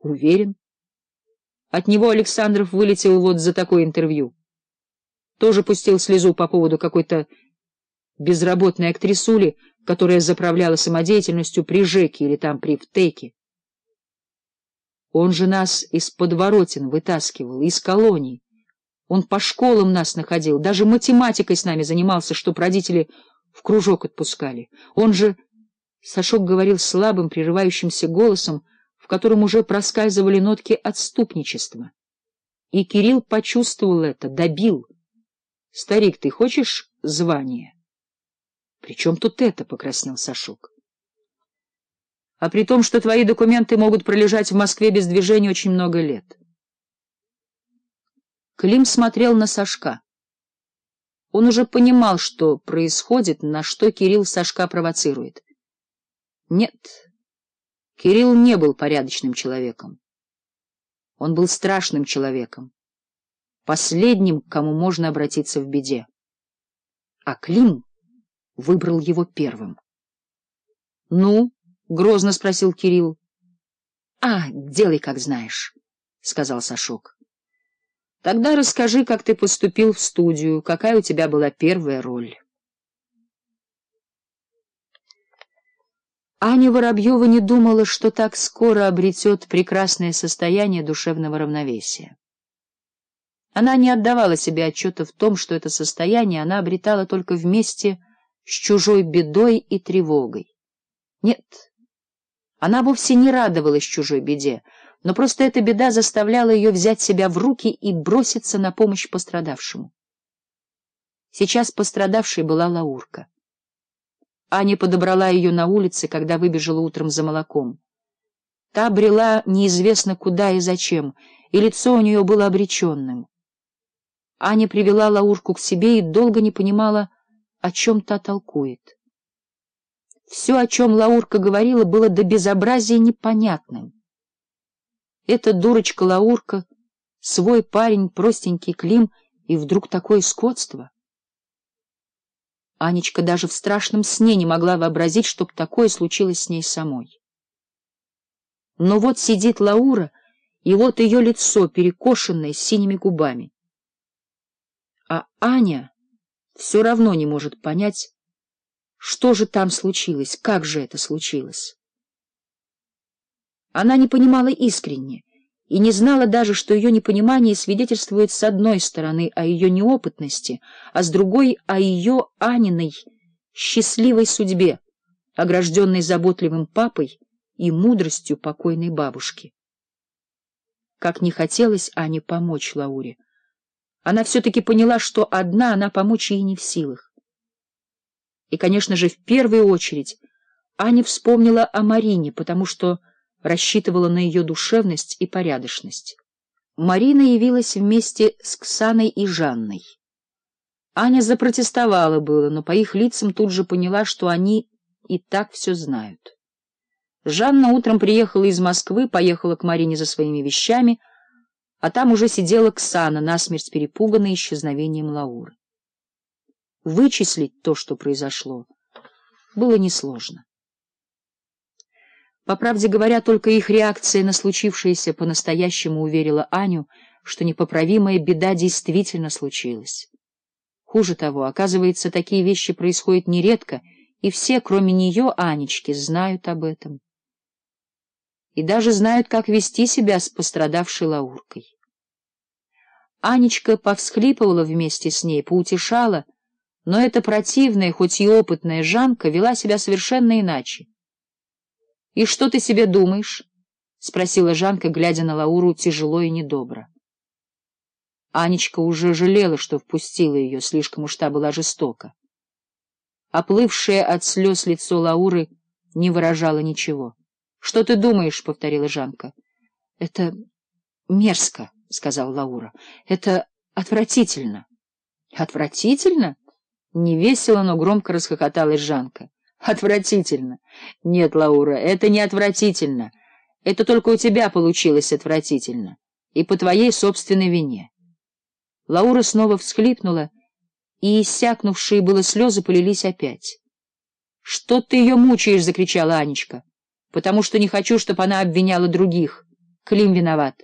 Уверен? От него Александров вылетел вот за такое интервью. Тоже пустил слезу по поводу какой-то безработной актрисули, которая заправляла самодеятельностью при ЖЭКе или там при ВТЭКе. Он же нас из подворотен вытаскивал, из колоний. Он по школам нас находил, даже математикой с нами занимался, чтоб родители в кружок отпускали. Он же... Сашок говорил слабым, прерывающимся голосом, котором уже проскальзывали нотки отступничества. И Кирилл почувствовал это, добил. — Старик, ты хочешь звание? — Причем тут это? — покраснел Сашук. — А при том, что твои документы могут пролежать в Москве без движения очень много лет. Клим смотрел на Сашка. Он уже понимал, что происходит, на что Кирилл Сашка провоцирует. — Нет, Кирилл не был порядочным человеком. Он был страшным человеком, последним, к кому можно обратиться в беде. А Клим выбрал его первым. — Ну? — грозно спросил Кирилл. — А, делай, как знаешь, — сказал Сашок. — Тогда расскажи, как ты поступил в студию, какая у тебя была первая роль. Аня Воробьева не думала, что так скоро обретет прекрасное состояние душевного равновесия. Она не отдавала себе отчета в том, что это состояние она обретала только вместе с чужой бедой и тревогой. Нет, она вовсе не радовалась чужой беде, но просто эта беда заставляла ее взять себя в руки и броситься на помощь пострадавшему. Сейчас пострадавшей была Лаурка. Аня подобрала ее на улице, когда выбежала утром за молоком. Та брела неизвестно куда и зачем, и лицо у нее было обреченным. Аня привела Лаурку к себе и долго не понимала, о чем та толкует. Все, о чем Лаурка говорила, было до безобразия непонятным. Эта дурочка Лаурка, свой парень, простенький Клим, и вдруг такое скотство — Анечка даже в страшном сне не могла вообразить, чтоб такое случилось с ней самой. Но вот сидит Лаура, и вот ее лицо, перекошенное синими губами. А Аня все равно не может понять, что же там случилось, как же это случилось. Она не понимала искренне, и не знала даже, что ее непонимание свидетельствует с одной стороны о ее неопытности, а с другой — о ее Аниной счастливой судьбе, огражденной заботливым папой и мудростью покойной бабушки. Как не хотелось Ане помочь Лауре, она все-таки поняла, что одна она помочь ей не в силах. И, конечно же, в первую очередь Аня вспомнила о Марине, потому что рассчитывала на ее душевность и порядочность. Марина явилась вместе с Ксаной и Жанной. Аня запротестовала было, но по их лицам тут же поняла, что они и так все знают. Жанна утром приехала из Москвы, поехала к Марине за своими вещами, а там уже сидела Ксана, насмерть перепуганная исчезновением Лауры. Вычислить то, что произошло, было несложно. По правде говоря, только их реакция на случившееся по-настоящему уверила Аню, что непоправимая беда действительно случилась. Хуже того, оказывается, такие вещи происходят нередко, и все, кроме нее, Анечки, знают об этом. И даже знают, как вести себя с пострадавшей Лауркой. Анечка повсхлипывала вместе с ней, поутешала, но эта противная, хоть и опытная Жанка, вела себя совершенно иначе. И что ты себе думаешь? — спросила Жанка, глядя на Лауру тяжело и недобро. Анечка уже жалела, что впустила ее, слишком уж та была жестока. Оплывшее от слез лицо Лауры не выражало ничего. — Что ты думаешь? — повторила Жанка. — Это мерзко, — сказал Лаура. — Это отвратительно. — Отвратительно? — невесело, но громко расхохоталась Жанка. Отвратительно. Нет, Лаура, это не отвратительно. Это только у тебя получилось отвратительно. И по твоей собственной вине. Лаура снова всхлипнула, и иссякнувшие было слезы полились опять. — Что ты ее мучаешь? — закричала Анечка. — Потому что не хочу, чтобы она обвиняла других. Клим виноват.